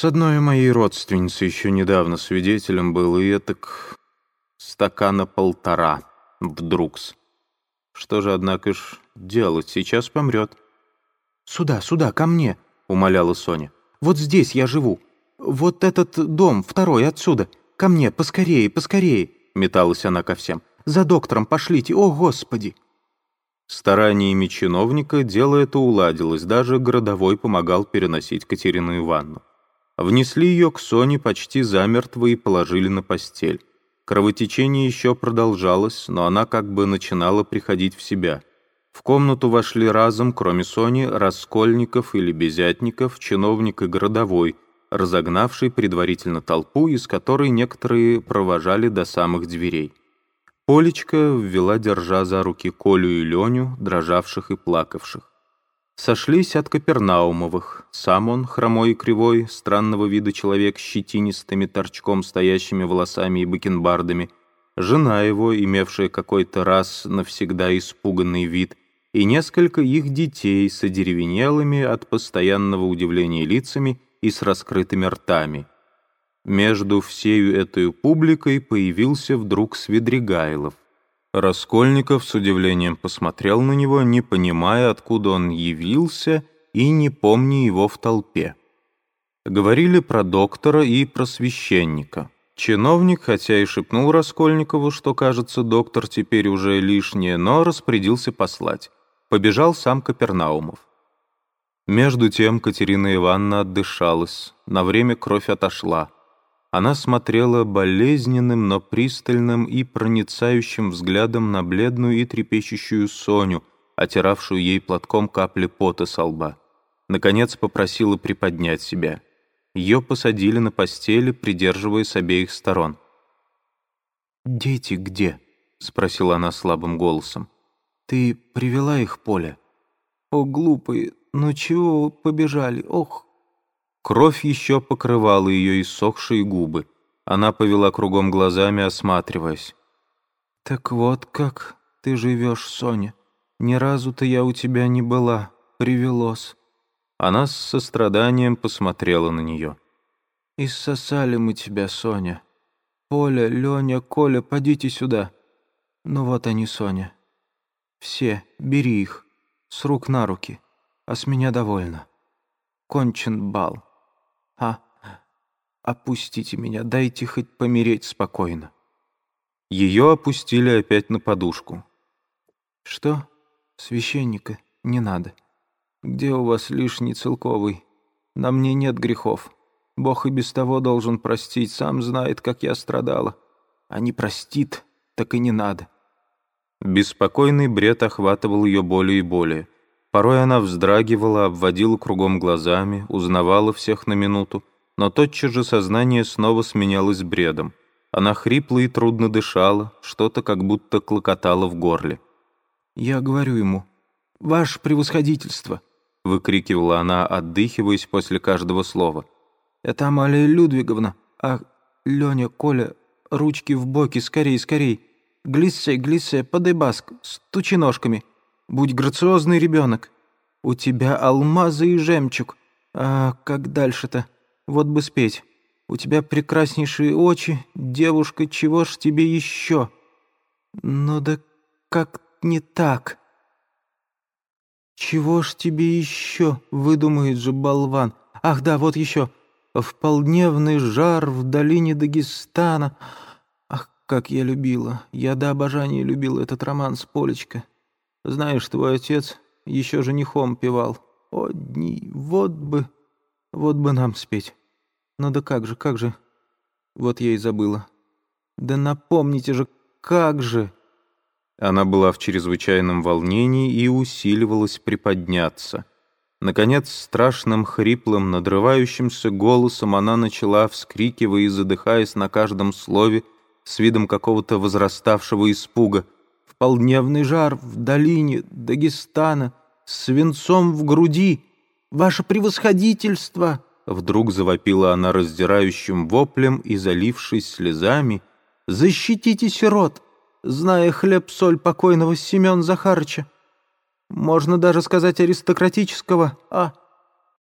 С одной моей родственницей еще недавно свидетелем был, и этак стакана полтора вдруг-с. Что же, однако ж, делать? Сейчас помрет. «Сюда, сюда, ко мне», — умоляла Соня. «Вот здесь я живу. Вот этот дом, второй, отсюда. Ко мне, поскорее, поскорее», — металась она ко всем. «За доктором пошлите, о, Господи!» Стараниями чиновника дело это уладилось, даже городовой помогал переносить Катерину Ивановну. Внесли ее к Соне почти замертво и положили на постель. Кровотечение еще продолжалось, но она как бы начинала приходить в себя. В комнату вошли разом, кроме Сони, Раскольников или Безятников, чиновник и городовой, разогнавший предварительно толпу, из которой некоторые провожали до самых дверей. Полечка ввела, держа за руки Колю и Леню, дрожавших и плакавших сошлись от Капернаумовых. Сам он, хромой и кривой, странного вида человек щетинистыми торчком стоящими волосами и бакенбардами, жена его, имевшая какой-то раз навсегда испуганный вид, и несколько их детей с одеревенелыми от постоянного удивления лицами и с раскрытыми ртами. Между всею этой публикой появился вдруг Свидригайлов. Раскольников с удивлением посмотрел на него, не понимая, откуда он явился и не помня его в толпе. Говорили про доктора и про священника. Чиновник, хотя и шепнул Раскольникову, что, кажется, доктор теперь уже лишнее, но распорядился послать. Побежал сам Капернаумов. Между тем Катерина Ивановна отдышалась, на время кровь отошла. Она смотрела болезненным, но пристальным и проницающим взглядом на бледную и трепещущую Соню, отиравшую ей платком капли пота со лба. Наконец попросила приподнять себя. Ее посадили на постели, придерживая с обеих сторон. «Дети где?» — спросила она слабым голосом. «Ты привела их, Поля?» «О, глупые, ну чего побежали? Ох!» Кровь еще покрывала ее иссохшие губы. Она повела кругом глазами, осматриваясь. «Так вот как ты живешь, Соня. Ни разу-то я у тебя не была. Привелось». Она с состраданием посмотрела на нее. «Иссосали мы тебя, Соня. Поля, Леня, Коля, подите сюда. Ну вот они, Соня. Все, бери их. С рук на руки. А с меня довольно. Кончен бал». Опустите меня, дайте хоть помереть спокойно. Ее опустили опять на подушку. Что? Священника не надо. Где у вас лишний целковый? На мне нет грехов. Бог и без того должен простить, сам знает, как я страдала. А не простит, так и не надо. Беспокойный бред охватывал ее более и более. Порой она вздрагивала, обводила кругом глазами, узнавала всех на минуту, но тотчас же сознание снова сменялось бредом. Она хрипла и трудно дышала, что-то как будто клокотало в горле. «Я говорю ему, ваше превосходительство!» — выкрикивала она, отдыхиваясь после каждого слова. «Это Амалия Людвиговна. А, Леня, Коля, ручки в боки, скорей, скорей. Глиссе, глиссе, подыбаск, стучи ножками. Будь грациозный ребенок. У тебя алмазы и жемчуг. А как дальше-то? Вот бы спеть. У тебя прекраснейшие очи. Девушка, чего ж тебе еще? Ну да как не так? Чего ж тебе еще? Выдумает же болван. Ах да, вот еще. В полдневный жар в долине Дагестана. Ах, как я любила. Я до обожания любила этот роман с Полечка. Знаешь, твой отец еще женихом певал. О, дни, вот бы, вот бы нам спеть. Ну да как же, как же? Вот я и забыла. Да напомните же, как же!» Она была в чрезвычайном волнении и усиливалась приподняться. Наконец, страшным, хриплым, надрывающимся голосом она начала, вскрикивая и задыхаясь на каждом слове, с видом какого-то возраставшего испуга — полдневный жар в долине Дагестана, с свинцом в груди. Ваше превосходительство!» Вдруг завопила она раздирающим воплем и, залившись слезами, «Защитите сирот, зная хлеб-соль покойного Семен Захарыча. Можно даже сказать аристократического, а